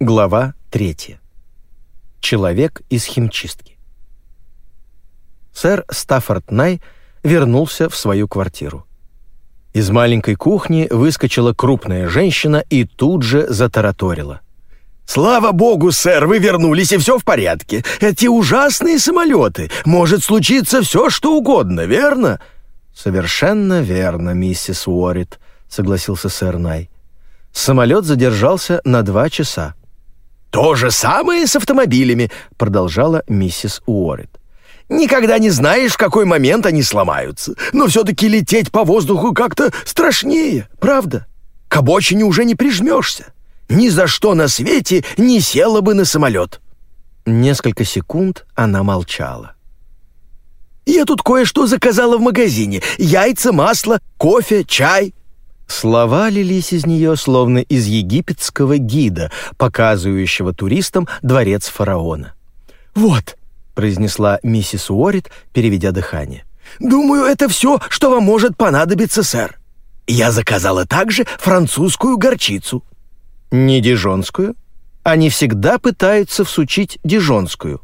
Глава 3. Человек из химчистки. Сэр Стаффорд Най вернулся в свою квартиру. Из маленькой кухни выскочила крупная женщина и тут же затараторила. «Слава богу, сэр, вы вернулись, и все в порядке. Эти ужасные самолеты. Может случиться все, что угодно, верно?» «Совершенно верно, миссис Уоррит», — согласился сэр Най. Самолет задержался на два часа. «То же самое с автомобилями», — продолжала миссис Уоррит. «Никогда не знаешь, в какой момент они сломаются. Но все-таки лететь по воздуху как-то страшнее, правда? К обочине уже не прижмешься. Ни за что на свете не села бы на самолет». Несколько секунд она молчала. «Я тут кое-что заказала в магазине. Яйца, масло, кофе, чай. Слова лились из нее, словно из египетского гида, показывающего туристам дворец фараона. «Вот», — произнесла миссис Уоррит, переведя дыхание. «Думаю, это все, что вам может понадобиться, сэр. Я заказала также французскую горчицу». «Не дижонскую? Они всегда пытаются всучить дижонскую».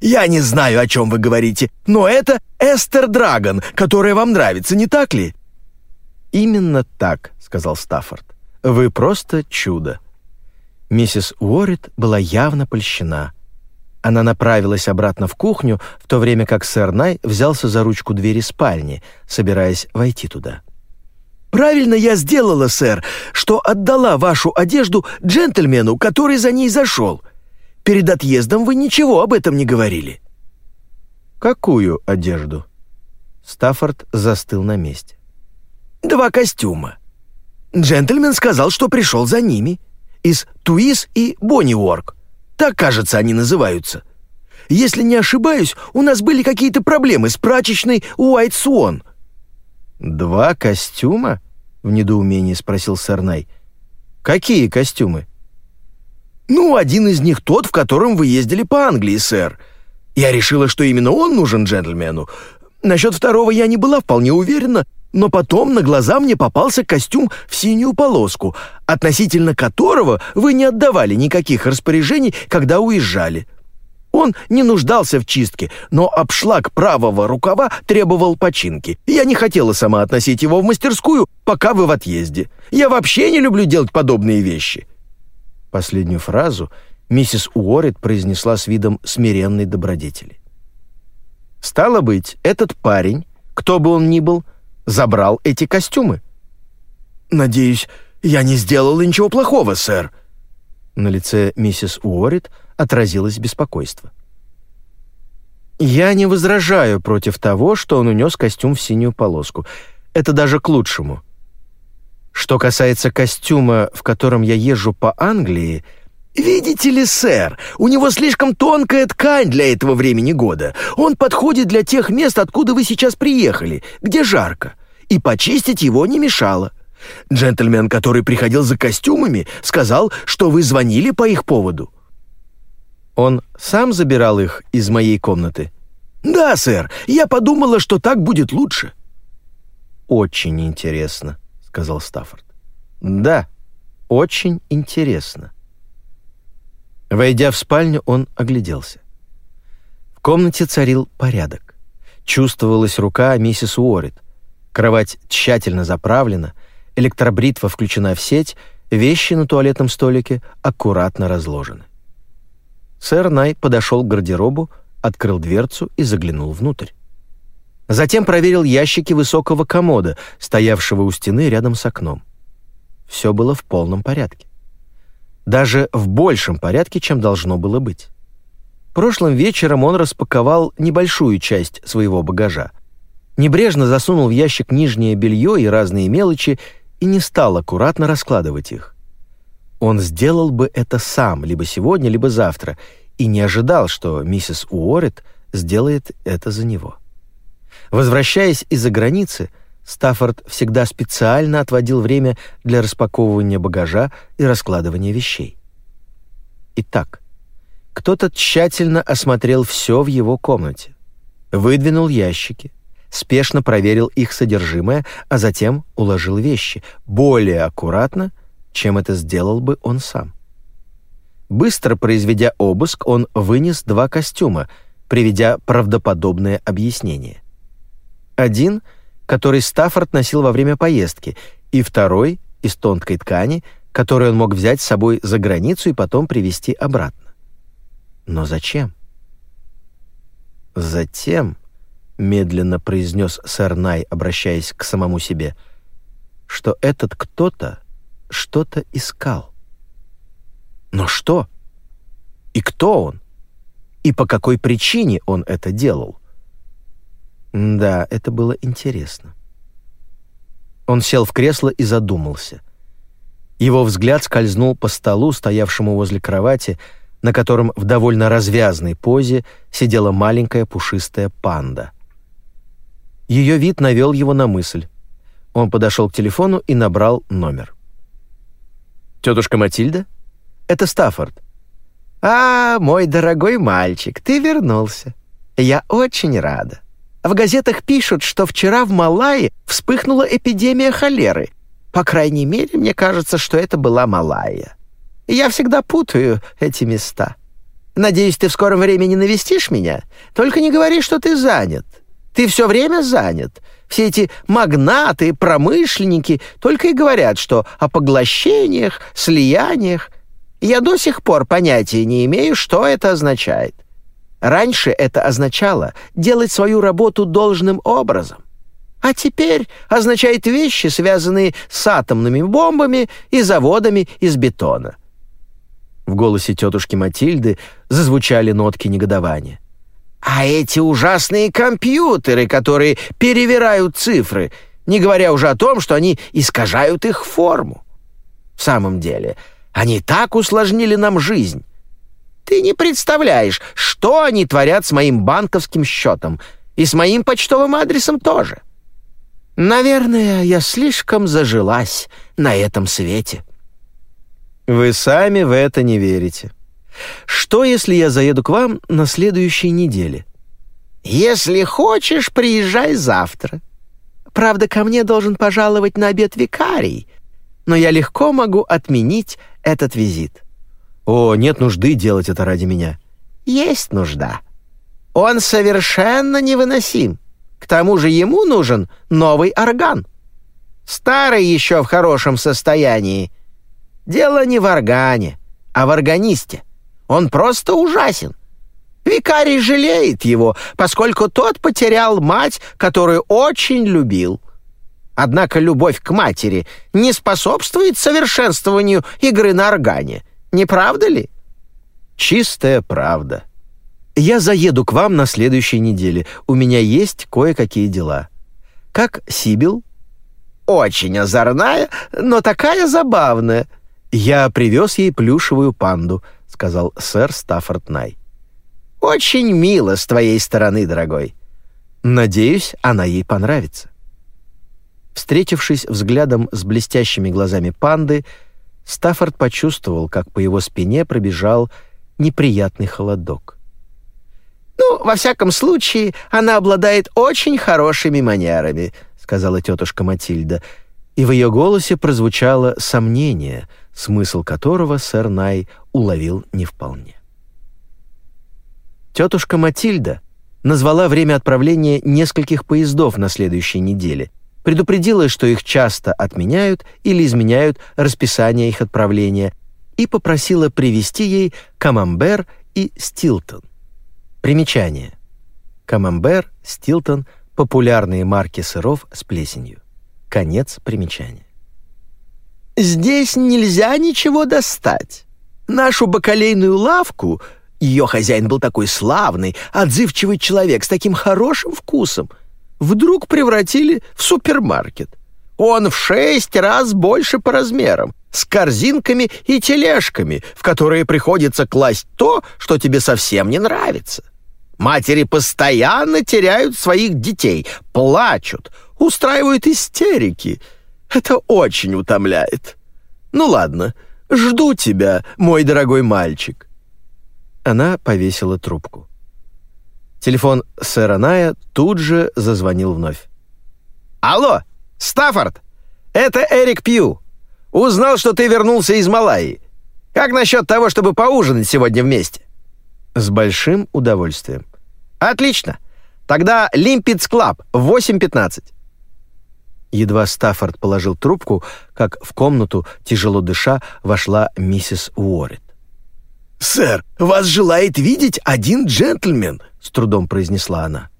«Я не знаю, о чем вы говорите, но это Эстер Драгон, которая вам нравится, не так ли?» «Именно так», — сказал Стаффорд. «Вы просто чудо». Миссис Уоррит была явно польщена. Она направилась обратно в кухню, в то время как сэр Най взялся за ручку двери спальни, собираясь войти туда. «Правильно я сделала, сэр, что отдала вашу одежду джентльмену, который за ней зашел. Перед отъездом вы ничего об этом не говорили». «Какую одежду?» Стаффорд застыл на месте два костюма. Джентльмен сказал, что пришел за ними. Из Туис и Бонниуорк. Так, кажется, они называются. Если не ошибаюсь, у нас были какие-то проблемы с прачечной Уайт Суон». «Два костюма?» — в недоумении спросил Сарнай. «Какие костюмы?» «Ну, один из них тот, в котором вы ездили по Англии, сэр. Я решила, что именно он нужен джентльмену. Насчет второго я не была вполне уверена, но потом на глаза мне попался костюм в синюю полоску, относительно которого вы не отдавали никаких распоряжений, когда уезжали. Он не нуждался в чистке, но обшлаг правого рукава требовал починки. Я не хотела сама относить его в мастерскую, пока вы в отъезде. Я вообще не люблю делать подобные вещи». Последнюю фразу миссис Уоррит произнесла с видом смиренной добродетели. «Стало быть, этот парень, кто бы он ни был, — забрал эти костюмы. «Надеюсь, я не сделал ничего плохого, сэр». На лице миссис Уоррит отразилось беспокойство. «Я не возражаю против того, что он унес костюм в синюю полоску. Это даже к лучшему. Что касается костюма, в котором я езжу по Англии, «Видите ли, сэр, у него слишком тонкая ткань для этого времени года. Он подходит для тех мест, откуда вы сейчас приехали, где жарко. И почистить его не мешало. Джентльмен, который приходил за костюмами, сказал, что вы звонили по их поводу». «Он сам забирал их из моей комнаты?» «Да, сэр, я подумала, что так будет лучше». «Очень интересно», — сказал Стаффорд. «Да, очень интересно». Войдя в спальню, он огляделся. В комнате царил порядок. Чувствовалась рука миссис Уоррит. Кровать тщательно заправлена, электробритва включена в сеть, вещи на туалетном столике аккуратно разложены. Сэр Най подошел к гардеробу, открыл дверцу и заглянул внутрь. Затем проверил ящики высокого комода, стоявшего у стены рядом с окном. Все было в полном порядке даже в большем порядке, чем должно было быть. Прошлым вечером он распаковал небольшую часть своего багажа, небрежно засунул в ящик нижнее белье и разные мелочи и не стал аккуратно раскладывать их. Он сделал бы это сам, либо сегодня, либо завтра, и не ожидал, что миссис Уоррет сделает это за него. Возвращаясь из-за границы, Стаффорд всегда специально отводил время для распаковывания багажа и раскладывания вещей. Итак, кто-то тщательно осмотрел все в его комнате, выдвинул ящики, спешно проверил их содержимое, а затем уложил вещи более аккуратно, чем это сделал бы он сам. Быстро произведя обыск, он вынес два костюма, приведя правдоподобное объяснение. Один, который Стаффорд носил во время поездки, и второй из тонкой ткани, который он мог взять с собой за границу и потом привезти обратно. Но зачем? Затем, медленно произнес сэр Най, обращаясь к самому себе, что этот кто-то что-то искал. Но что? И кто он? И по какой причине он это делал? Да, это было интересно. Он сел в кресло и задумался. Его взгляд скользнул по столу, стоявшему возле кровати, на котором в довольно развязной позе сидела маленькая пушистая панда. Ее вид навел его на мысль. Он подошел к телефону и набрал номер. «Тетушка Матильда? Это Стаффорд». «А, мой дорогой мальчик, ты вернулся. Я очень рада. В газетах пишут, что вчера в Малайи вспыхнула эпидемия холеры. По крайней мере, мне кажется, что это была Малайя. Я всегда путаю эти места. Надеюсь, ты в скором времени навестишь меня? Только не говори, что ты занят. Ты все время занят. Все эти магнаты, промышленники только и говорят, что о поглощениях, слияниях. Я до сих пор понятия не имею, что это означает. Раньше это означало делать свою работу должным образом. А теперь означает вещи, связанные с атомными бомбами и заводами из бетона. В голосе тетушки Матильды зазвучали нотки негодования. А эти ужасные компьютеры, которые перевирают цифры, не говоря уже о том, что они искажают их форму. В самом деле, они так усложнили нам жизнь. Ты не представляешь, что они творят с моим банковским счетом и с моим почтовым адресом тоже. Наверное, я слишком зажилась на этом свете. Вы сами в это не верите. Что, если я заеду к вам на следующей неделе? Если хочешь, приезжай завтра. Правда, ко мне должен пожаловать на обед викарий, но я легко могу отменить этот визит. О, нет нужды делать это ради меня. Есть нужда. Он совершенно невыносим. К тому же ему нужен новый орган. Старый еще в хорошем состоянии. Дело не в органе, а в органисте. Он просто ужасен. Викарий жалеет его, поскольку тот потерял мать, которую очень любил. Однако любовь к матери не способствует совершенствованию игры на органе — не правда ли? Чистая правда. Я заеду к вам на следующей неделе. У меня есть кое-какие дела. Как Сибил? Очень озорная, но такая забавная. Я привез ей плюшевую панду, сказал сэр Стаффорд Най. Очень мило с твоей стороны, дорогой. Надеюсь, она ей понравится. Встретившись взглядом с блестящими глазами панды, Стаффорд почувствовал, как по его спине пробежал неприятный холодок. «Ну, во всяком случае, она обладает очень хорошими манерами», сказала тетушка Матильда, и в ее голосе прозвучало сомнение, смысл которого сэр Най уловил не вполне. Тетушка Матильда назвала время отправления нескольких поездов на следующей неделе — предупредила, что их часто отменяют или изменяют расписание их отправления, и попросила привезти ей камамбер и стилтон. Примечание. Камамбер, стилтон – популярные марки сыров с плесенью. Конец примечания. «Здесь нельзя ничего достать. Нашу бакалейную лавку ее хозяин был такой славный, отзывчивый человек с таким хорошим вкусом – вдруг превратили в супермаркет. Он в шесть раз больше по размерам, с корзинками и тележками, в которые приходится класть то, что тебе совсем не нравится. Матери постоянно теряют своих детей, плачут, устраивают истерики. Это очень утомляет. Ну ладно, жду тебя, мой дорогой мальчик. Она повесила трубку. Телефон сэра Ная тут же зазвонил вновь. «Алло, Стаффорд! Это Эрик Пью. Узнал, что ты вернулся из Малайи. Как насчет того, чтобы поужинать сегодня вместе?» «С большим удовольствием». «Отлично. Тогда Лимпидс Клаб в 8.15». Едва Стаффорд положил трубку, как в комнату, тяжело дыша, вошла миссис Уоррит. «Сэр, вас желает видеть один джентльмен», — с трудом произнесла она.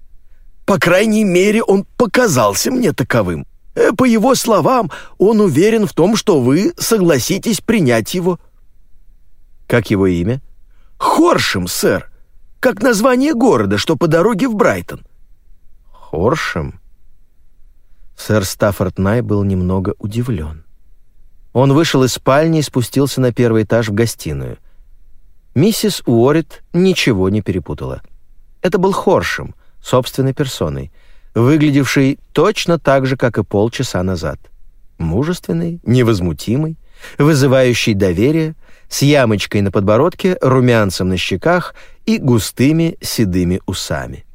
«По крайней мере, он показался мне таковым. Э, по его словам, он уверен в том, что вы согласитесь принять его». «Как его имя?» «Хоршем, сэр. Как название города, что по дороге в Брайтон». «Хоршем?» Сэр Стаффорд Най был немного удивлен. Он вышел из спальни и спустился на первый этаж в гостиную. Миссис Уоррит ничего не перепутала. Это был Хоршем, собственной персоной, выглядевший точно так же, как и полчаса назад. Мужественный, невозмутимый, вызывающий доверие, с ямочкой на подбородке, румянцем на щеках и густыми седыми усами.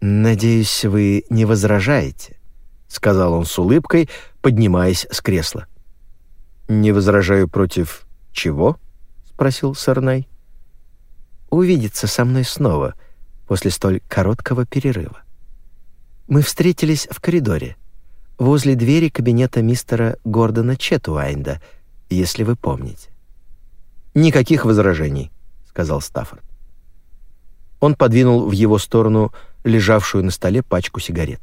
«Надеюсь, вы не возражаете?» — сказал он с улыбкой, поднимаясь с кресла. «Не возражаю против чего?» — спросил Сарнай. «Увидеться со мной снова после столь короткого перерыва. Мы встретились в коридоре, возле двери кабинета мистера Гордона Четуайнда, если вы помните». «Никаких возражений», — сказал Стаффорд. Он подвинул в его сторону лежавшую на столе пачку сигарет.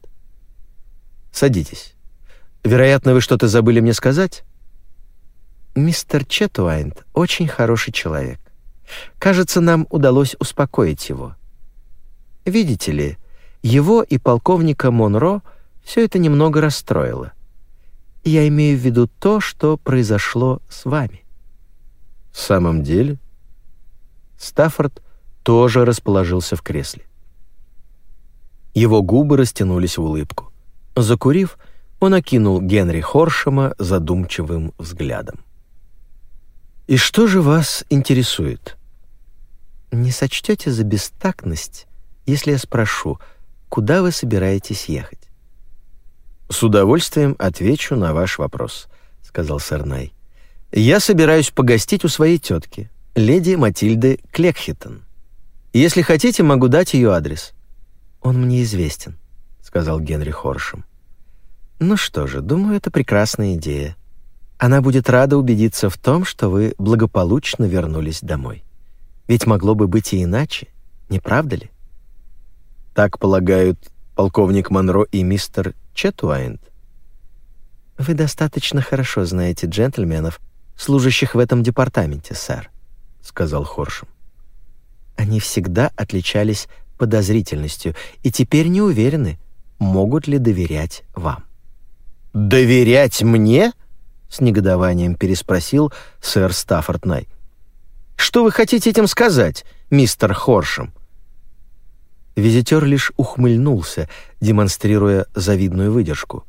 Садитесь. Вероятно, вы что-то забыли мне сказать? Мистер Четуайнд очень хороший человек. Кажется, нам удалось успокоить его. Видите ли, его и полковника Монро все это немного расстроило. Я имею в виду то, что произошло с вами. В самом деле? Стаффорд тоже расположился в кресле. Его губы растянулись в улыбку. Закурив, он окинул Генри Хоршема задумчивым взглядом. «И что же вас интересует?» «Не сочтете за бестактность, если я спрошу, куда вы собираетесь ехать?» «С удовольствием отвечу на ваш вопрос», — сказал Сарнай. «Я собираюсь погостить у своей тетки, леди Матильды Клекхитон. Если хотите, могу дать ее адрес». «Он мне известен сказал Генри Хоршем. Ну что же, думаю, это прекрасная идея. Она будет рада убедиться в том, что вы благополучно вернулись домой. Ведь могло бы быть и иначе, не правда ли? Так полагают полковник Монро и мистер Четуайнд. Вы достаточно хорошо знаете джентльменов, служащих в этом департаменте, сэр, сказал Хоршем. Они всегда отличались подозрительностью и теперь не уверены, могут ли доверять вам. «Доверять мне?» — с негодованием переспросил сэр Стаффорд Най. «Что вы хотите этим сказать, мистер Хоршем?» Визитер лишь ухмыльнулся, демонстрируя завидную выдержку.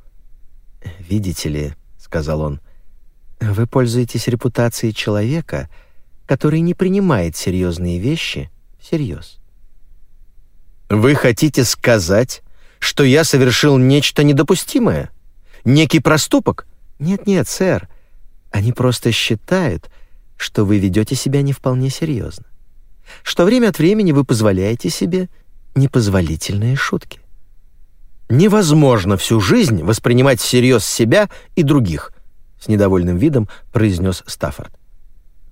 «Видите ли», — сказал он, — «вы пользуетесь репутацией человека, который не принимает серьезные вещи всерьез». «Вы хотите сказать, что я совершил нечто недопустимое? Некий проступок? Нет-нет, сэр. Они просто считают, что вы ведете себя не вполне серьезно. Что время от времени вы позволяете себе непозволительные шутки. Невозможно всю жизнь воспринимать всерьез себя и других, с недовольным видом произнес Стаффорд.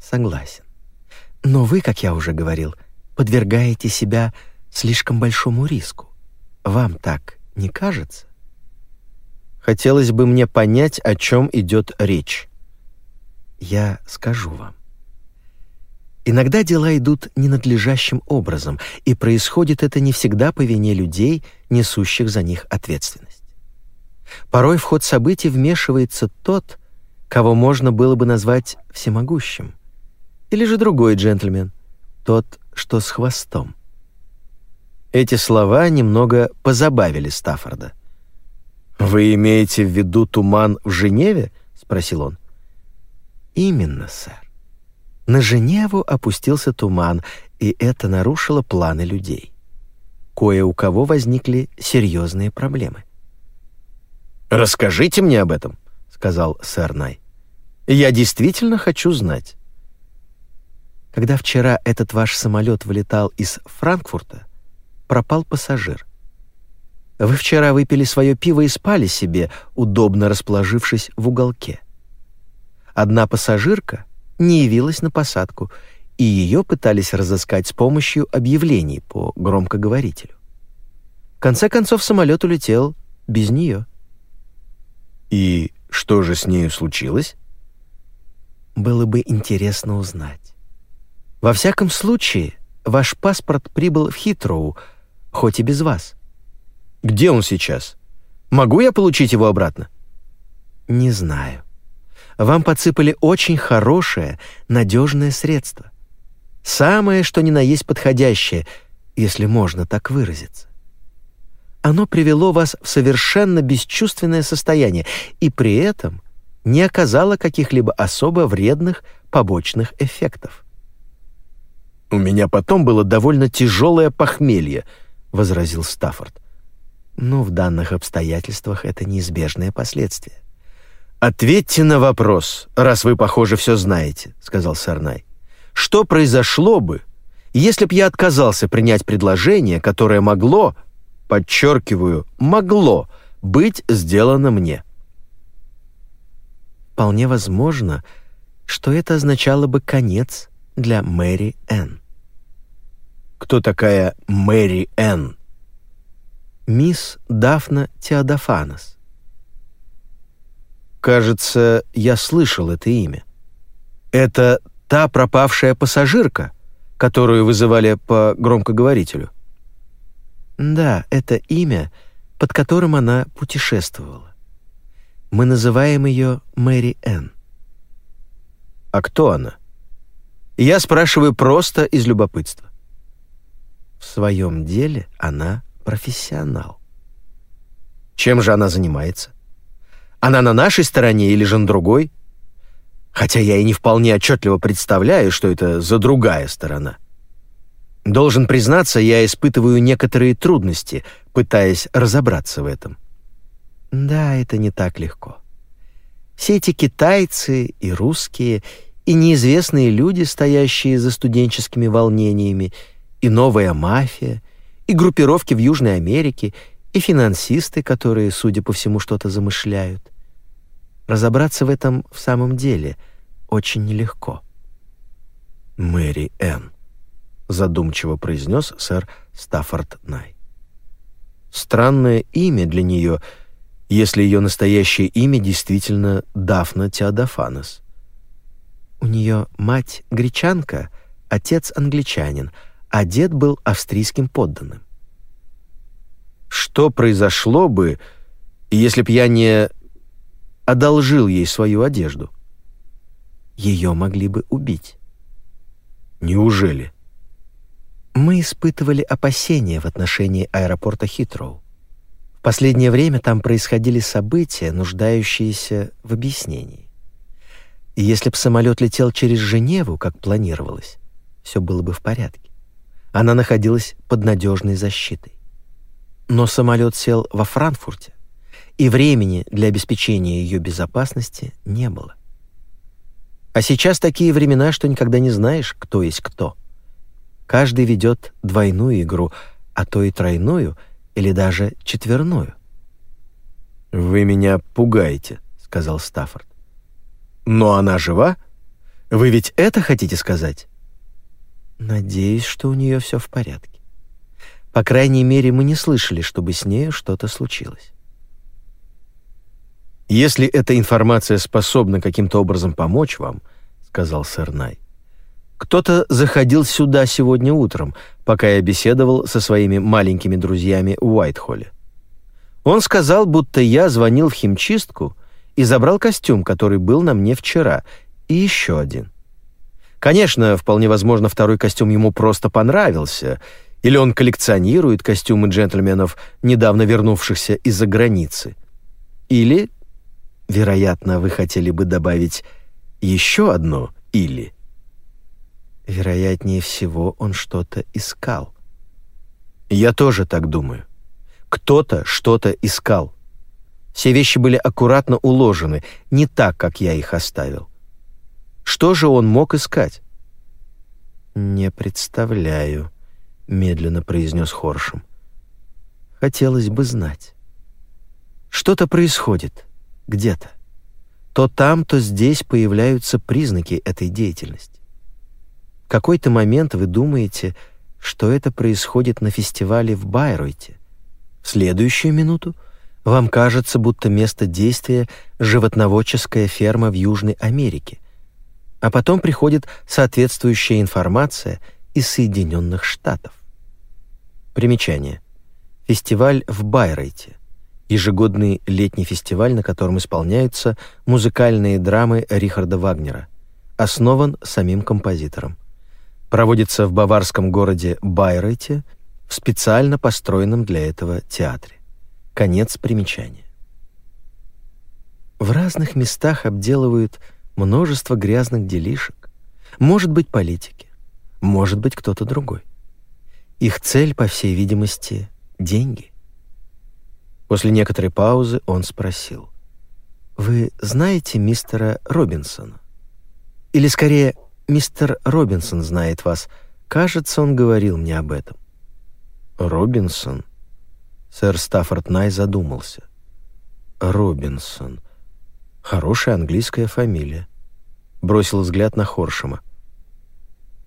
Согласен. Но вы, как я уже говорил, подвергаете себя слишком большому риску. Вам так не кажется? Хотелось бы мне понять, о чем идет речь. Я скажу вам. Иногда дела идут ненадлежащим образом, и происходит это не всегда по вине людей, несущих за них ответственность. Порой в ход событий вмешивается тот, кого можно было бы назвать всемогущим, или же другой джентльмен, тот, что с хвостом. Эти слова немного позабавили Стаффорда. «Вы имеете в виду туман в Женеве?» — спросил он. «Именно, сэр. На Женеву опустился туман, и это нарушило планы людей. Кое у кого возникли серьезные проблемы». «Расскажите мне об этом», — сказал сэр Най. «Я действительно хочу знать». Когда вчера этот ваш самолет вылетал из Франкфурта, пропал пассажир. Вы вчера выпили свое пиво и спали себе, удобно расположившись в уголке. Одна пассажирка не явилась на посадку, и ее пытались разыскать с помощью объявлений по громкоговорителю. В конце концов самолет улетел без нее. И что же с нею случилось? Было бы интересно узнать. Во всяком случае, ваш паспорт прибыл в Хитроу, хоть и без вас. Где он сейчас? Могу я получить его обратно? Не знаю. Вам подсыпали очень хорошее, надежное средство. Самое, что ни на есть подходящее, если можно так выразиться. Оно привело вас в совершенно бесчувственное состояние и при этом не оказало каких-либо особо вредных побочных эффектов. «У меня потом было довольно тяжелое похмелье», — возразил Стаффорд. «Ну, в данных обстоятельствах это неизбежное последствие». «Ответьте на вопрос, раз вы, похоже, все знаете», — сказал Сарнай. «Что произошло бы, если б я отказался принять предложение, которое могло, подчеркиваю, могло быть сделано мне?» Вполне возможно, что это означало бы конец для Мэри Энн. Кто такая Мэри Энн? Мисс Дафна Теодофанос. Кажется, я слышал это имя. Это та пропавшая пассажирка, которую вызывали по громкоговорителю. Да, это имя, под которым она путешествовала. Мы называем ее Мэри Энн. А кто она? Я спрашиваю просто из любопытства. В своем деле она профессионал. Чем же она занимается? Она на нашей стороне или же на другой? Хотя я и не вполне отчетливо представляю, что это за другая сторона. Должен признаться, я испытываю некоторые трудности, пытаясь разобраться в этом. Да, это не так легко. Все эти китайцы и русские, и неизвестные люди, стоящие за студенческими волнениями, и новая мафия, и группировки в Южной Америке, и финансисты, которые, судя по всему, что-то замышляют. Разобраться в этом в самом деле очень нелегко. «Мэри Энн», — задумчиво произнес сэр Стаффорд Най. «Странное имя для нее, если ее настоящее имя действительно Дафна Теодофанос». У нее мать гречанка, отец англичанин — а дед был австрийским подданным. Что произошло бы, если б я не одолжил ей свою одежду? Ее могли бы убить. Неужели? Мы испытывали опасения в отношении аэропорта Хитроу. В последнее время там происходили события, нуждающиеся в объяснении. И если б самолет летел через Женеву, как планировалось, все было бы в порядке она находилась под надежной защитой. Но самолет сел во Франкфурте, и времени для обеспечения ее безопасности не было. А сейчас такие времена, что никогда не знаешь, кто есть кто. Каждый ведет двойную игру, а то и тройную, или даже четверную. «Вы меня пугаете», — сказал Стаффорд. «Но она жива? Вы ведь это хотите сказать?» Надеюсь, что у нее все в порядке. По крайней мере, мы не слышали, чтобы с нею что-то случилось. «Если эта информация способна каким-то образом помочь вам», — сказал сэр Най, «кто-то заходил сюда сегодня утром, пока я беседовал со своими маленькими друзьями в Уайтхолле. Он сказал, будто я звонил в химчистку и забрал костюм, который был на мне вчера, и еще один. Конечно, вполне возможно, второй костюм ему просто понравился, или он коллекционирует костюмы джентльменов, недавно вернувшихся из-за границы. Или, вероятно, вы хотели бы добавить еще одно «или». Вероятнее всего, он что-то искал. Я тоже так думаю. Кто-то что-то искал. Все вещи были аккуратно уложены, не так, как я их оставил. Что же он мог искать? «Не представляю», — медленно произнес Хоршем. «Хотелось бы знать. Что-то происходит где-то. То там, то здесь появляются признаки этой деятельности. В какой-то момент вы думаете, что это происходит на фестивале в Байройте. В следующую минуту вам кажется, будто место действия — животноводческая ферма в Южной Америке, а потом приходит соответствующая информация из Соединенных Штатов. Примечание. Фестиваль в Байрейте. Ежегодный летний фестиваль, на котором исполняются музыкальные драмы Рихарда Вагнера. Основан самим композитором. Проводится в баварском городе Байрейте в специально построенном для этого театре. Конец примечания. В разных местах обделывают множество грязных делишек. Может быть, политики, может быть, кто-то другой. Их цель, по всей видимости, — деньги. После некоторой паузы он спросил. «Вы знаете мистера Робинсона? Или, скорее, мистер Робинсон знает вас. Кажется, он говорил мне об этом». «Робинсон?» Сэр Стаффорд Най задумался. «Робинсон. Хорошая английская фамилия бросил взгляд на Хоршема.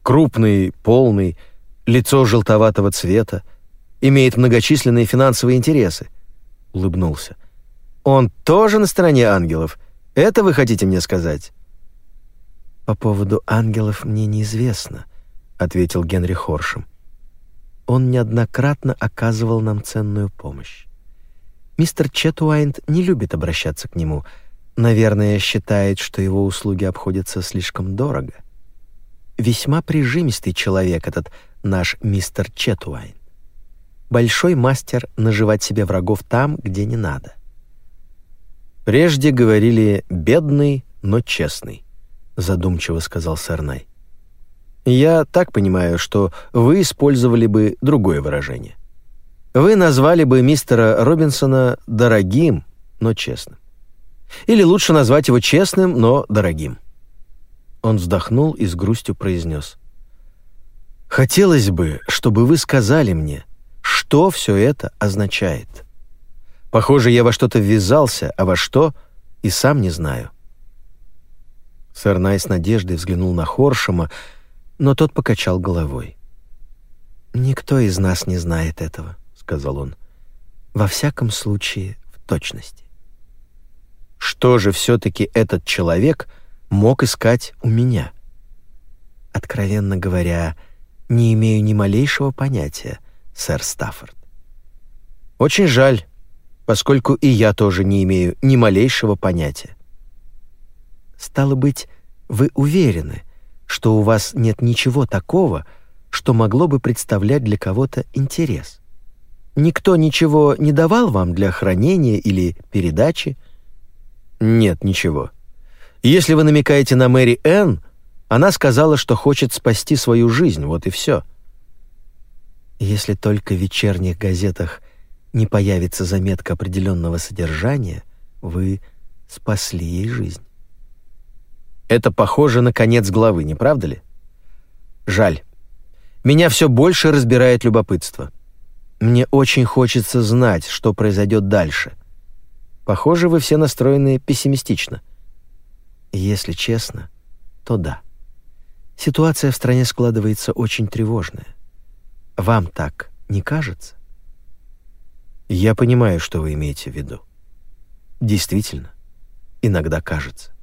Крупный, полный, лицо желтоватого цвета, имеет многочисленные финансовые интересы. Улыбнулся. Он тоже на стороне ангелов. Это вы хотите мне сказать? По поводу ангелов мне неизвестно, ответил Генри Хоршем. Он неоднократно оказывал нам ценную помощь. Мистер Четуайнд не любит обращаться к нему — Наверное, считает, что его услуги обходятся слишком дорого. Весьма прижимистый человек этот наш мистер Четуайн. Большой мастер наживать себе врагов там, где не надо. Прежде говорили «бедный, но честный», — задумчиво сказал Сарнай. «Я так понимаю, что вы использовали бы другое выражение. Вы назвали бы мистера Робинсона дорогим, но честным. Или лучше назвать его честным, но дорогим. Он вздохнул и с грустью произнес. «Хотелось бы, чтобы вы сказали мне, что все это означает. Похоже, я во что-то ввязался, а во что и сам не знаю». Сэр Най с надеждой взглянул на Хоршема, но тот покачал головой. «Никто из нас не знает этого», — сказал он. «Во всяком случае, в точности». Что же все-таки этот человек мог искать у меня? Откровенно говоря, не имею ни малейшего понятия, сэр Стаффорд. Очень жаль, поскольку и я тоже не имею ни малейшего понятия. Стало быть, вы уверены, что у вас нет ничего такого, что могло бы представлять для кого-то интерес? Никто ничего не давал вам для хранения или передачи? «Нет, ничего. Если вы намекаете на Мэри Энн, она сказала, что хочет спасти свою жизнь, вот и все». «Если только в вечерних газетах не появится заметка определенного содержания, вы спасли ей жизнь». Это похоже на конец главы, не правда ли? Жаль. Меня все больше разбирает любопытство. Мне очень хочется знать, что произойдет дальше — Похоже, вы все настроены пессимистично. Если честно, то да. Ситуация в стране складывается очень тревожная. Вам так не кажется? Я понимаю, что вы имеете в виду. Действительно, иногда кажется.